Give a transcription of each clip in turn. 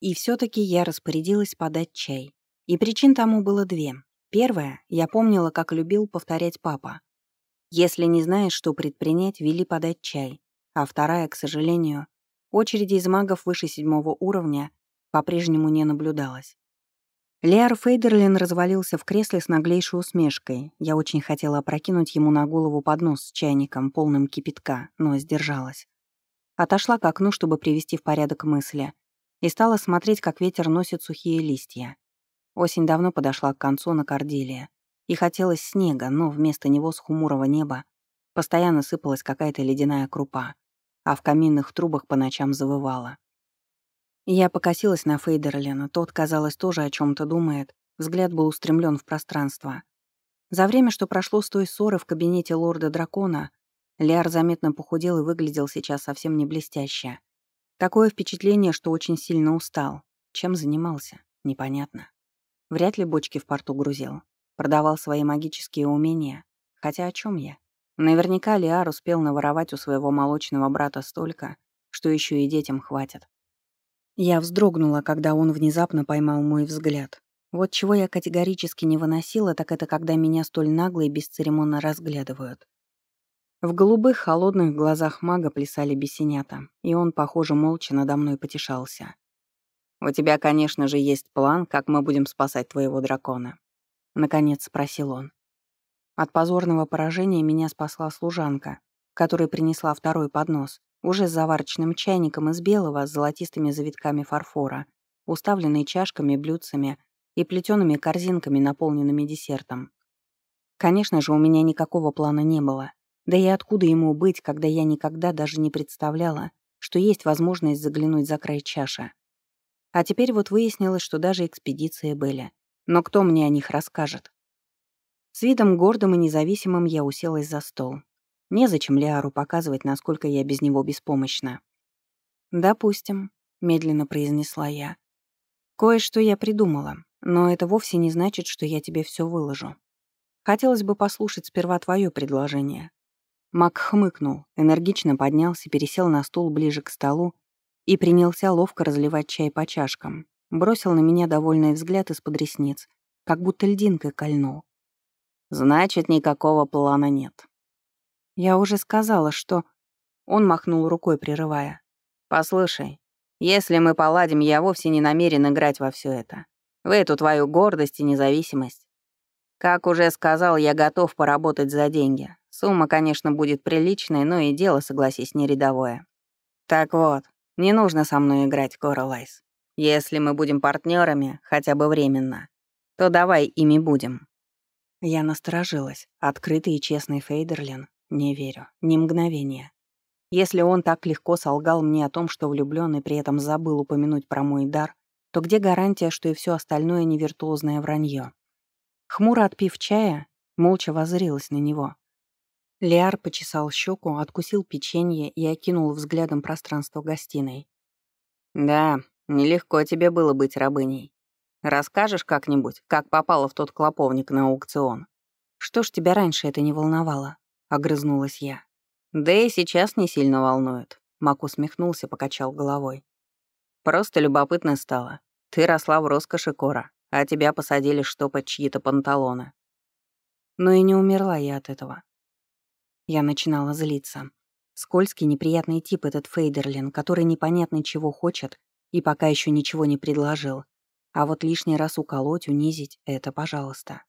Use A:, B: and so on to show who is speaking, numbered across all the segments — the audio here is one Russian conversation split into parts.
A: И все-таки я распорядилась подать чай. И причин тому было две. Первая, я помнила, как любил повторять папа. Если не знаешь, что предпринять, вели подать чай. А вторая, к сожалению, очереди из магов выше седьмого уровня по-прежнему не наблюдалось. Леар Фейдерлин развалился в кресле с наглейшей усмешкой. Я очень хотела опрокинуть ему на голову поднос с чайником, полным кипятка, но сдержалась. Отошла к окну, чтобы привести в порядок мысли, и стала смотреть, как ветер носит сухие листья. Осень давно подошла к концу на Корделия, и хотелось снега, но вместо него с хмурого неба постоянно сыпалась какая-то ледяная крупа, а в каминных трубах по ночам завывала. Я покосилась на Фейдерлина, тот, казалось, тоже о чем то думает, взгляд был устремлен в пространство. За время, что прошло с той ссоры в кабинете лорда-дракона, Лиар заметно похудел и выглядел сейчас совсем не блестяще. Такое впечатление, что очень сильно устал. Чем занимался? Непонятно. Вряд ли бочки в порту грузил. Продавал свои магические умения. Хотя о чем я? Наверняка Лиар успел наворовать у своего молочного брата столько, что еще и детям хватит. Я вздрогнула, когда он внезапно поймал мой взгляд. Вот чего я категорически не выносила, так это когда меня столь нагло и бесцеремонно разглядывают. В голубых, холодных глазах мага плясали бесенята, и он, похоже, молча надо мной потешался. «У тебя, конечно же, есть план, как мы будем спасать твоего дракона», — наконец спросил он. От позорного поражения меня спасла служанка, которая принесла второй поднос, уже с заварочным чайником из белого с золотистыми завитками фарфора, уставленный чашками, блюдцами и плетеными корзинками, наполненными десертом. Конечно же, у меня никакого плана не было, да и откуда ему быть, когда я никогда даже не представляла, что есть возможность заглянуть за край чаши. А теперь вот выяснилось, что даже экспедиции были. Но кто мне о них расскажет? С видом гордым и независимым я уселась за стол. Незачем Лиару показывать, насколько я без него беспомощна. «Допустим», — медленно произнесла я. «Кое-что я придумала, но это вовсе не значит, что я тебе все выложу. Хотелось бы послушать сперва твое предложение. Мак хмыкнул, энергично поднялся, пересел на стул ближе к столу и принялся ловко разливать чай по чашкам. Бросил на меня довольный взгляд из-под ресниц, как будто льдинкой кольнул. «Значит, никакого плана нет». Я уже сказала, что... Он махнул рукой, прерывая. «Послушай, если мы поладим, я вовсе не намерен играть во все это. В эту твою гордость и независимость. Как уже сказал, я готов поработать за деньги. Сумма, конечно, будет приличной, но и дело, согласись, не рядовое. Так вот, не нужно со мной играть, Кора Лайс. Если мы будем партнерами, хотя бы временно, то давай ими будем. Я насторожилась. Открытый и честный Фейдерлин. Не верю. Ни мгновения. Если он так легко солгал мне о том, что влюблён и при этом забыл упомянуть про мой дар, то где гарантия, что и все остальное не виртуозное вранье? Хмуро отпив чая, молча воззрилась на него. Лиар почесал щеку, откусил печенье и окинул взглядом пространство гостиной. «Да, нелегко тебе было быть рабыней. Расскажешь как-нибудь, как попала в тот клоповник на аукцион?» «Что ж тебя раньше это не волновало?» — огрызнулась я. «Да и сейчас не сильно волнует», — Мак усмехнулся, покачал головой. «Просто любопытно стало. Ты росла в роскоши Кора, а тебя посадили штопать чьи-то панталоны». Но и не умерла я от этого. Я начинала злиться. Скользкий, неприятный тип этот Фейдерлин, который непонятно чего хочет и пока еще ничего не предложил. А вот лишний раз уколоть, унизить — это пожалуйста.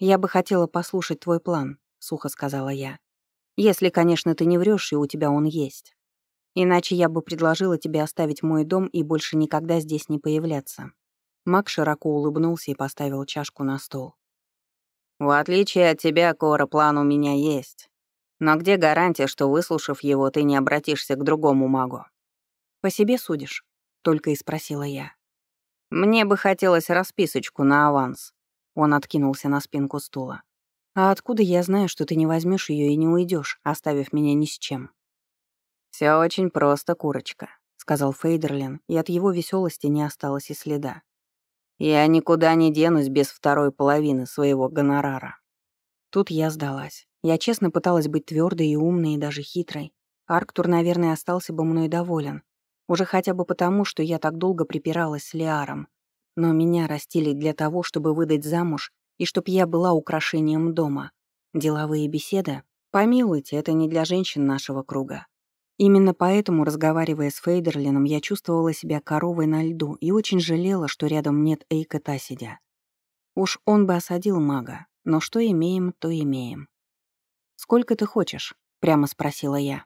A: «Я бы хотела послушать твой план», — сухо сказала я. «Если, конечно, ты не врешь, и у тебя он есть. Иначе я бы предложила тебе оставить мой дом и больше никогда здесь не появляться». Мак широко улыбнулся и поставил чашку на стол. «В отличие от тебя, Кора, план у меня есть. Но где гарантия, что, выслушав его, ты не обратишься к другому магу? По себе судишь? Только и спросила я. Мне бы хотелось расписочку на аванс. Он откинулся на спинку стула. А откуда я знаю, что ты не возьмешь ее и не уйдешь, оставив меня ни с чем? Все очень просто, курочка, сказал Фейдерлин, и от его веселости не осталось и следа. Я никуда не денусь без второй половины своего гонорара. Тут я сдалась. Я честно пыталась быть твердой и умной, и даже хитрой. Арктур, наверное, остался бы мной доволен. Уже хотя бы потому, что я так долго припиралась с Лиаром. Но меня растили для того, чтобы выдать замуж и чтоб я была украшением дома. Деловые беседы? Помилуйте, это не для женщин нашего круга. Именно поэтому, разговаривая с Фейдерлином, я чувствовала себя коровой на льду и очень жалела, что рядом нет Эйка Тасидя. Уж он бы осадил мага, но что имеем, то имеем. «Сколько ты хочешь?» — прямо спросила я.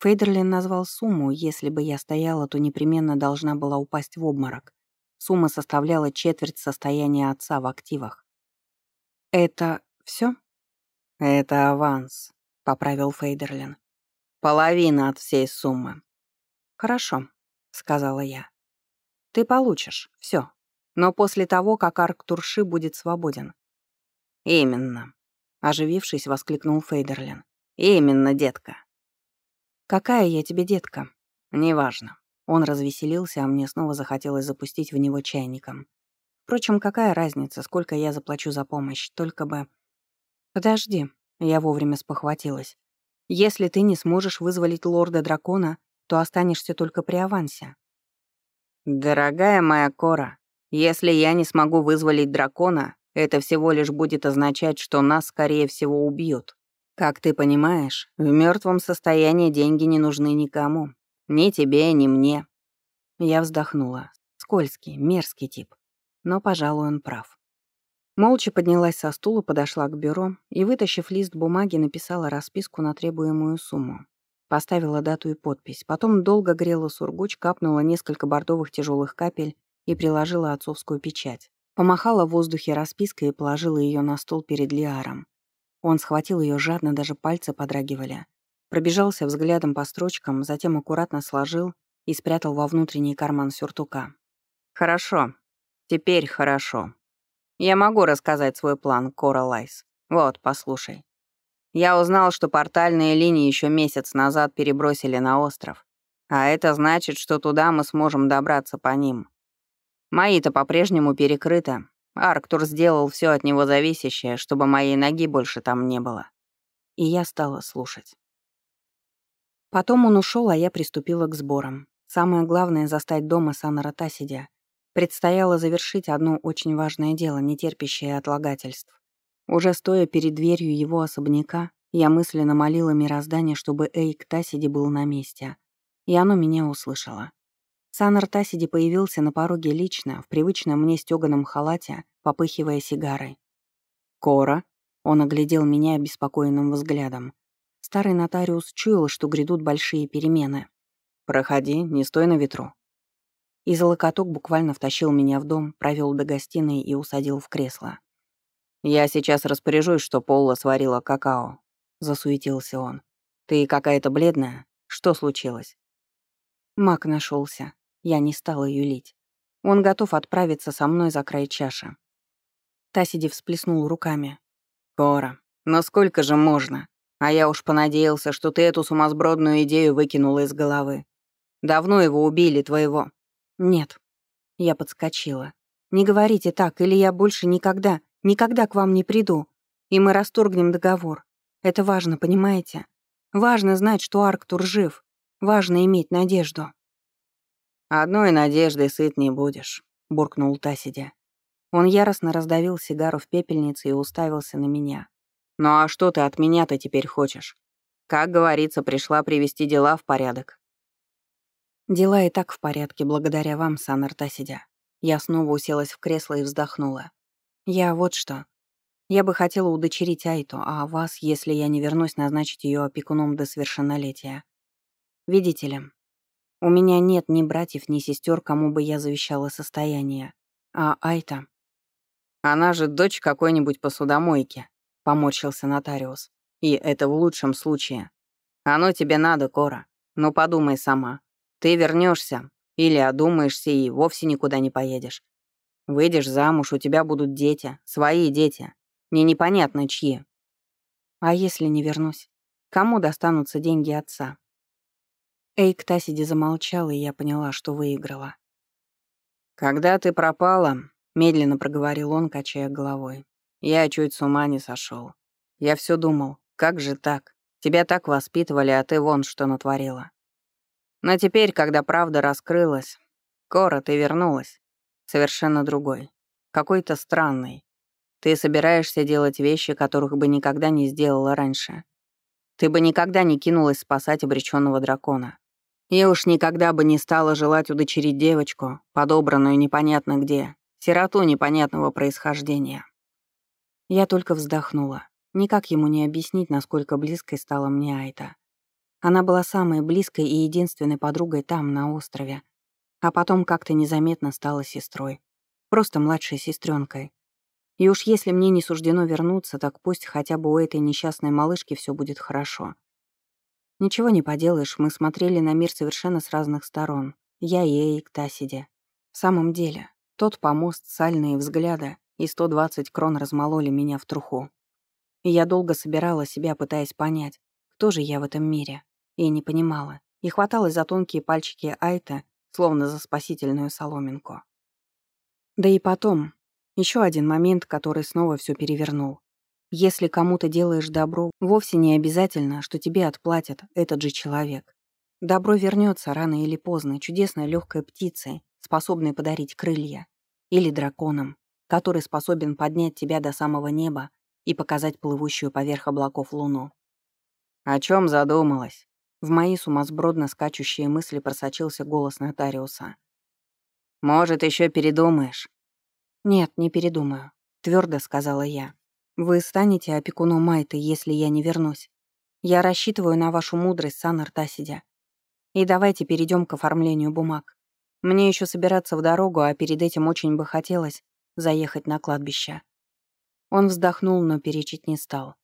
A: Фейдерлин назвал сумму, если бы я стояла, то непременно должна была упасть в обморок. Сумма составляла четверть состояния отца в активах. «Это все? «Это аванс», — поправил Фейдерлин. «Половина от всей суммы». «Хорошо», — сказала я. «Ты получишь все, но после того, как Арктурши будет свободен». «Именно», — оживившись, воскликнул Фейдерлин. «Именно, детка». «Какая я тебе детка?» «Неважно». Он развеселился, а мне снова захотелось запустить в него чайником. Впрочем, какая разница, сколько я заплачу за помощь, только бы... Подожди, я вовремя спохватилась. Если ты не сможешь вызволить лорда-дракона, то останешься только при авансе. Дорогая моя Кора, если я не смогу вызволить дракона, это всего лишь будет означать, что нас, скорее всего, убьют. Как ты понимаешь, в мертвом состоянии деньги не нужны никому. Ни тебе, ни мне. Я вздохнула. Скользкий, мерзкий тип. Но, пожалуй, он прав. Молча поднялась со стула, подошла к бюро и, вытащив лист бумаги, написала расписку на требуемую сумму. Поставила дату и подпись. Потом долго грела сургуч, капнула несколько бордовых тяжелых капель и приложила отцовскую печать. Помахала в воздухе распиской и положила ее на стол перед Лиаром. Он схватил ее жадно, даже пальцы подрагивали. Пробежался взглядом по строчкам, затем аккуратно сложил и спрятал во внутренний карман сюртука. «Хорошо. Теперь хорошо. Я могу рассказать свой план, Кора Лайс. Вот, послушай. Я узнал, что портальные линии еще месяц назад перебросили на остров. А это значит, что туда мы сможем добраться по ним. Мои-то по-прежнему перекрыты, Арктур сделал все от него зависящее, чтобы моей ноги больше там не было. И я стала слушать. Потом он ушел, а я приступила к сборам. Самое главное — застать дома Санара Тасидя. Предстояло завершить одно очень важное дело, не терпящее отлагательств. Уже стоя перед дверью его особняка, я мысленно молила мироздание, чтобы Эйк Тасиди был на месте. И оно меня услышало. Санар Тасиди появился на пороге лично, в привычном мне стёганом халате, попыхивая сигарой. «Кора?» — он оглядел меня обеспокоенным взглядом. Старый нотариус чуял, что грядут большие перемены. «Проходи, не стой на ветру». И золокоток буквально втащил меня в дом, провел до гостиной и усадил в кресло. «Я сейчас распоряжусь, что Полла сварила какао», — засуетился он. «Ты какая-то бледная. Что случилось?» Мак нашелся. Я не стала юлить. Он готов отправиться со мной за край чаши. Тасиди всплеснул руками. «Кора, но сколько же можно? А я уж понадеялся, что ты эту сумасбродную идею выкинула из головы. Давно его убили, твоего». «Нет». Я подскочила. «Не говорите так, или я больше никогда, никогда к вам не приду, и мы расторгнем договор. Это важно, понимаете? Важно знать, что Арктур жив. Важно иметь надежду». «Одной надеждой сыт не будешь», — буркнул Тасидя. Он яростно раздавил сигару в пепельнице и уставился на меня. «Ну а что ты от меня-то теперь хочешь? Как говорится, пришла привести дела в порядок». «Дела и так в порядке, благодаря вам, Саннер Тасидя». Я снова уселась в кресло и вздохнула. «Я вот что. Я бы хотела удочерить Айту, а вас, если я не вернусь, назначить ее опекуном до совершеннолетия. Видите ли, у меня нет ни братьев, ни сестер, кому бы я завещала состояние. А Айта... Она же дочь какой-нибудь посудомойки, поморщился нотариус. И это в лучшем случае. Оно тебе надо, Кора. Но подумай сама. Ты вернешься или одумаешься и вовсе никуда не поедешь. Выйдешь замуж, у тебя будут дети, свои дети. Мне непонятно, чьи. А если не вернусь? Кому достанутся деньги отца? Эйк Тасиди замолчал, и я поняла, что выиграла. «Когда ты пропала», — медленно проговорил он, качая головой, — «я чуть с ума не сошел. Я все думал, как же так? Тебя так воспитывали, а ты вон что натворила». Но теперь, когда правда раскрылась, Кора, ты вернулась. Совершенно другой. Какой-то странный. Ты собираешься делать вещи, которых бы никогда не сделала раньше. Ты бы никогда не кинулась спасать обреченного дракона. И уж никогда бы не стала желать удочерить девочку, подобранную непонятно где, сироту непонятного происхождения. Я только вздохнула. Никак ему не объяснить, насколько близкой стала мне Айта. Она была самой близкой и единственной подругой там, на острове. А потом как-то незаметно стала сестрой. Просто младшей сестренкой. И уж если мне не суждено вернуться, так пусть хотя бы у этой несчастной малышки все будет хорошо. Ничего не поделаешь, мы смотрели на мир совершенно с разных сторон. Я и Эйк Тасиди. В самом деле, тот помост, сальные взгляды и 120 крон размололи меня в труху. И я долго собирала себя, пытаясь понять, кто же я в этом мире. И не понимала. И хваталась за тонкие пальчики Айта, словно за спасительную соломинку. Да и потом, еще один момент, который снова все перевернул. Если кому-то делаешь добро, вовсе не обязательно, что тебе отплатят этот же человек. Добро вернется рано или поздно чудесной легкой птицей, способной подарить крылья, или драконом, который способен поднять тебя до самого неба и показать плывущую поверх облаков луну. «О чем задумалась?» В мои сумасбродно скачущие мысли просочился голос нотариуса. «Может, еще передумаешь?» «Нет, не передумаю», — твердо сказала я. «Вы станете опекуном Майты, если я не вернусь. Я рассчитываю на вашу мудрость, Сан Артасидя. И давайте перейдем к оформлению бумаг. Мне еще собираться в дорогу, а перед этим очень бы хотелось заехать на кладбище». Он вздохнул, но перечить не стал.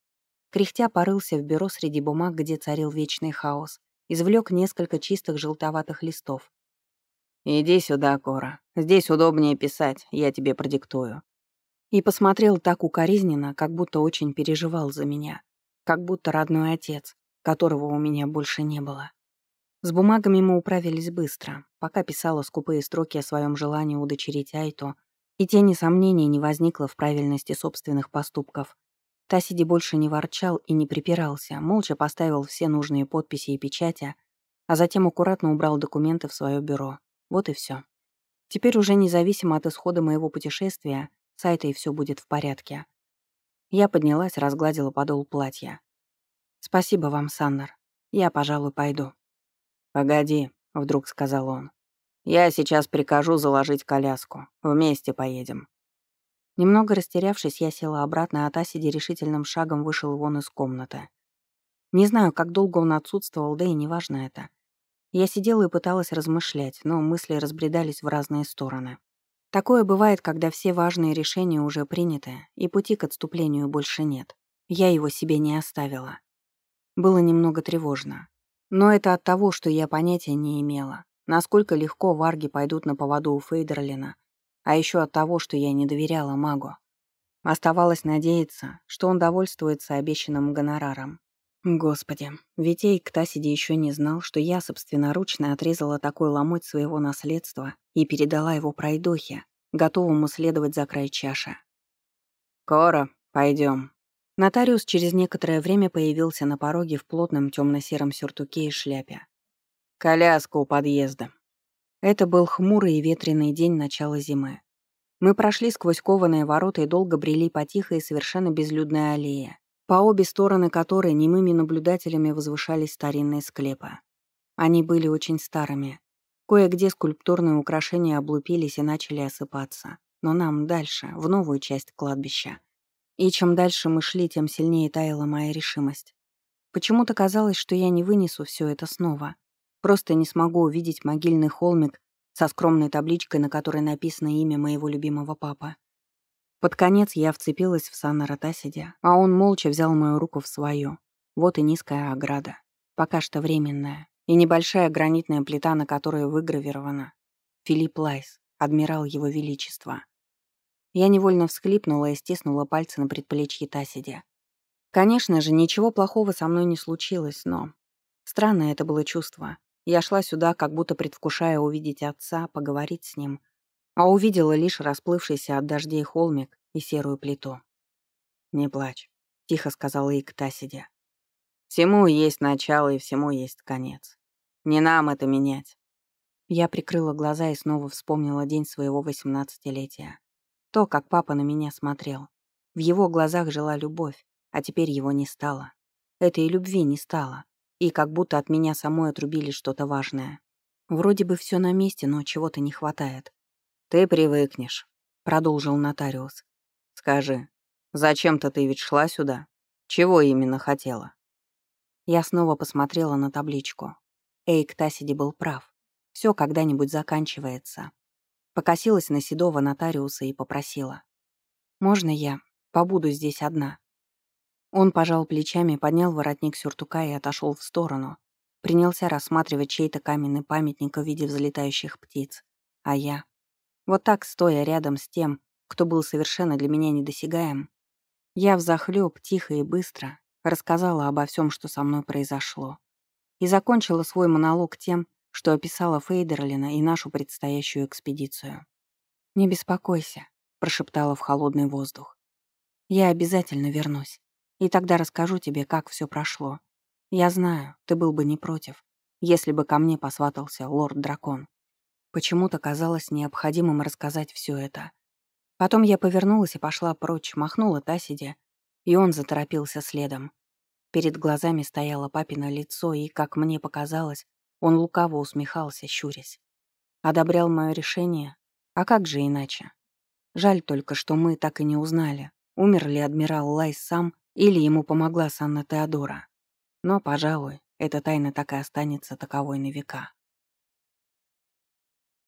A: Кряхтя порылся в бюро среди бумаг, где царил вечный хаос, извлек несколько чистых желтоватых листов, «Иди сюда, Кора. Здесь удобнее писать, я тебе продиктую». И посмотрел так укоризненно, как будто очень переживал за меня. Как будто родной отец, которого у меня больше не было. С бумагами мы управились быстро, пока писала скупые строки о своем желании удочерить Айто, и тени сомнений не возникло в правильности собственных поступков. Тасиди больше не ворчал и не припирался, молча поставил все нужные подписи и печати, а затем аккуратно убрал документы в свое бюро. Вот и все. Теперь уже независимо от исхода моего путешествия, с Айтой все будет в порядке. Я поднялась, разгладила подол платья. «Спасибо вам, Саннер. Я, пожалуй, пойду». «Погоди», — вдруг сказал он. «Я сейчас прикажу заложить коляску. Вместе поедем». Немного растерявшись, я села обратно, а Тасиди решительным шагом вышел вон из комнаты. Не знаю, как долго он отсутствовал, да и неважно это. Я сидела и пыталась размышлять, но мысли разбредались в разные стороны. Такое бывает, когда все важные решения уже приняты, и пути к отступлению больше нет. Я его себе не оставила. Было немного тревожно. Но это от того, что я понятия не имела, насколько легко варги пойдут на поводу у Фейдерлина, а еще от того, что я не доверяла магу. Оставалось надеяться, что он довольствуется обещанным гонораром, Господи, ведь Эйк Тасиди еще не знал, что я собственноручно отрезала такой ломоть своего наследства и передала его пройдохе, готовому следовать за край чаши. «Кора, пойдем. Нотариус через некоторое время появился на пороге в плотном темно-сером сюртуке и шляпе. «Коляска у подъезда». Это был хмурый и ветреный день начала зимы. Мы прошли сквозь кованые ворота и долго брели по тихой и совершенно безлюдной аллее, по обе стороны которой немыми наблюдателями возвышались старинные склепы. Они были очень старыми. Кое-где скульптурные украшения облупились и начали осыпаться. Но нам дальше, в новую часть кладбища. И чем дальше мы шли, тем сильнее таяла моя решимость. Почему-то казалось, что я не вынесу все это снова. Просто не смогу увидеть могильный холмик со скромной табличкой, на которой написано имя моего любимого папы. Под конец я вцепилась в Саннера Тасидя, а он молча взял мою руку в свою. Вот и низкая ограда. Пока что временная. И небольшая гранитная плита, на которой выгравирована Филипп Лайс, адмирал его величества. Я невольно всхлипнула и стиснула пальцы на предплечье Тасидя. Конечно же, ничего плохого со мной не случилось, но... Странное это было чувство. Я шла сюда, как будто предвкушая увидеть отца, поговорить с ним — а увидела лишь расплывшийся от дождей холмик и серую плиту. «Не плачь», — тихо сказала Иктасидя. «Всему есть начало и всему есть конец. Не нам это менять. Я прикрыла глаза и снова вспомнила день своего восемнадцатилетия. То, как папа на меня смотрел. В его глазах жила любовь, а теперь его не стало. Этой любви не стало. И как будто от меня самой отрубили что-то важное. Вроде бы все на месте, но чего-то не хватает. «Ты привыкнешь», — продолжил нотариус. «Скажи, зачем-то ты ведь шла сюда? Чего именно хотела?» Я снова посмотрела на табличку. Эйк Тасиди был прав. Все когда-нибудь заканчивается. Покосилась на седого нотариуса и попросила. «Можно я побуду здесь одна?» Он пожал плечами, поднял воротник сюртука и отошел в сторону. Принялся рассматривать чей-то каменный памятник в виде взлетающих птиц. А я... Вот так, стоя рядом с тем, кто был совершенно для меня недосягаем, я взахлёб, тихо и быстро рассказала обо всем, что со мной произошло. И закончила свой монолог тем, что описала Фейдерлина и нашу предстоящую экспедицию. «Не беспокойся», — прошептала в холодный воздух. «Я обязательно вернусь, и тогда расскажу тебе, как все прошло. Я знаю, ты был бы не против, если бы ко мне посватался лорд-дракон. Почему-то казалось необходимым рассказать все это. Потом я повернулась и пошла прочь, махнула Тасиде, и он заторопился следом. Перед глазами стояло папино лицо, и, как мне показалось, он лукаво усмехался, щурясь. Одобрял мое решение? А как же иначе? Жаль только, что мы так и не узнали, умер ли адмирал Лайс сам или ему помогла Санна Теодора. Но, пожалуй, эта тайна так и останется таковой на века.